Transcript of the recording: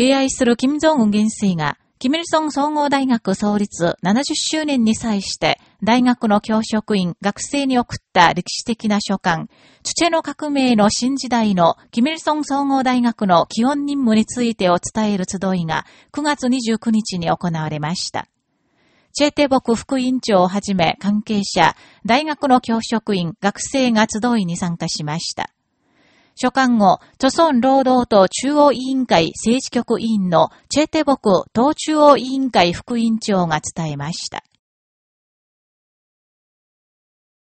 敬愛する金正恩元帥が、キミルソン総合大学創立70周年に際して、大学の教職員、学生に送った歴史的な書簡、チェの革命の新時代のキミルソン総合大学の基本任務についてを伝える集いが9月29日に行われました。チェテボク副委員長をはじめ関係者、大学の教職員、学生が集いに参加しました。書簡後、著村労働党中央委員会政治局委員のチェテボク党中央委員会副委員長が伝えました。